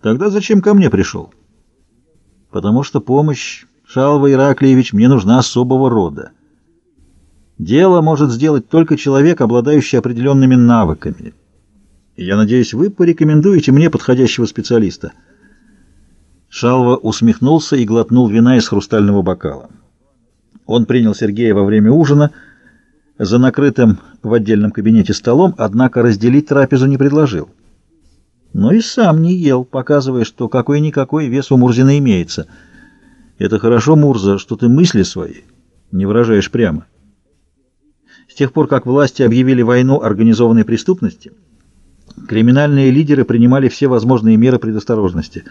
Тогда зачем ко мне пришел? Потому что помощь, Шалва Ираклиевич, мне нужна особого рода. Дело может сделать только человек, обладающий определенными навыками. Я надеюсь, вы порекомендуете мне подходящего специалиста. Шалва усмехнулся и глотнул вина из хрустального бокала. Он принял Сергея во время ужина за накрытым в отдельном кабинете столом, однако разделить трапезу не предложил. Но и сам не ел, показывая, что какой-никакой вес у Мурзина имеется. Это хорошо, Мурза, что ты мысли свои не выражаешь прямо. С тех пор, как власти объявили войну организованной преступности, криминальные лидеры принимали все возможные меры предосторожности.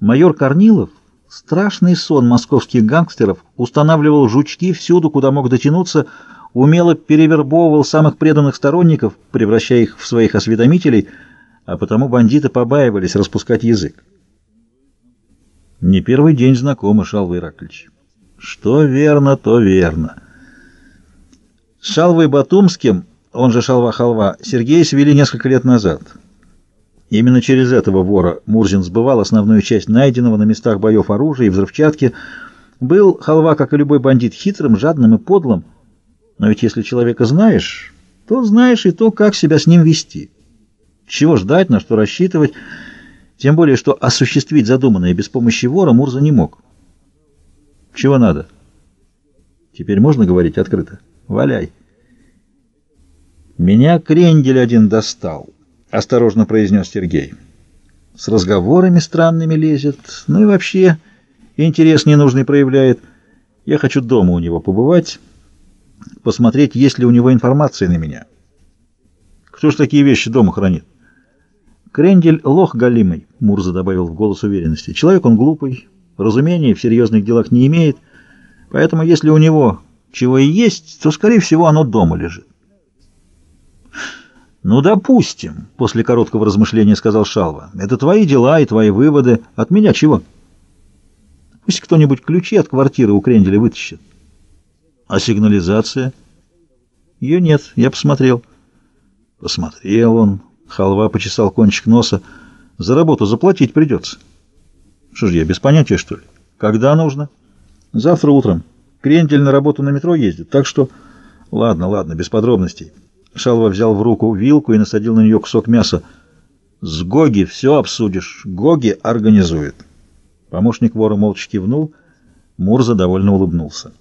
Майор Корнилов, страшный сон московских гангстеров, устанавливал жучки всюду, куда мог дотянуться, умело перевербовывал самых преданных сторонников, превращая их в своих осведомителей, а потому бандиты побаивались распускать язык. Не первый день знакомы, Шалва Ираклич. Что верно, то верно. С Шалвой Батумским, он же Шалва-Халва, Сергея свели несколько лет назад. Именно через этого вора Мурзин сбывал основную часть найденного на местах боев оружия и взрывчатки. Был Халва, как и любой бандит, хитрым, жадным и подлым. Но ведь если человека знаешь, то знаешь и то, как себя с ним вести. Чего ждать, на что рассчитывать, тем более, что осуществить задуманное без помощи вора Мурза не мог. Чего надо? Теперь можно говорить открыто? Валяй. Меня крендель один достал, осторожно произнес Сергей. С разговорами странными лезет, ну и вообще интерес ненужный проявляет. Я хочу дома у него побывать, посмотреть, есть ли у него информация на меня. Кто ж такие вещи дома хранит? Крендель — лох галимый, Мурза добавил в голос уверенности. Человек он глупый, разумения в серьезных делах не имеет, поэтому если у него чего и есть, то, скорее всего, оно дома лежит. «Ну, допустим», — после короткого размышления сказал Шалва. «Это твои дела и твои выводы. От меня чего?» «Пусть кто-нибудь ключи от квартиры у Кренделя вытащит». А сигнализация? Ее нет, я посмотрел. Посмотрел он. Халва почесал кончик носа. За работу заплатить придется. Что ж я, без понятия, что ли? Когда нужно? Завтра утром. Крендель на работу на метро ездит, так что... Ладно, ладно, без подробностей. Шалва взял в руку вилку и насадил на нее кусок мяса. С Гоги все обсудишь. Гоги организует. Помощник вора молча кивнул. Мурза довольно улыбнулся.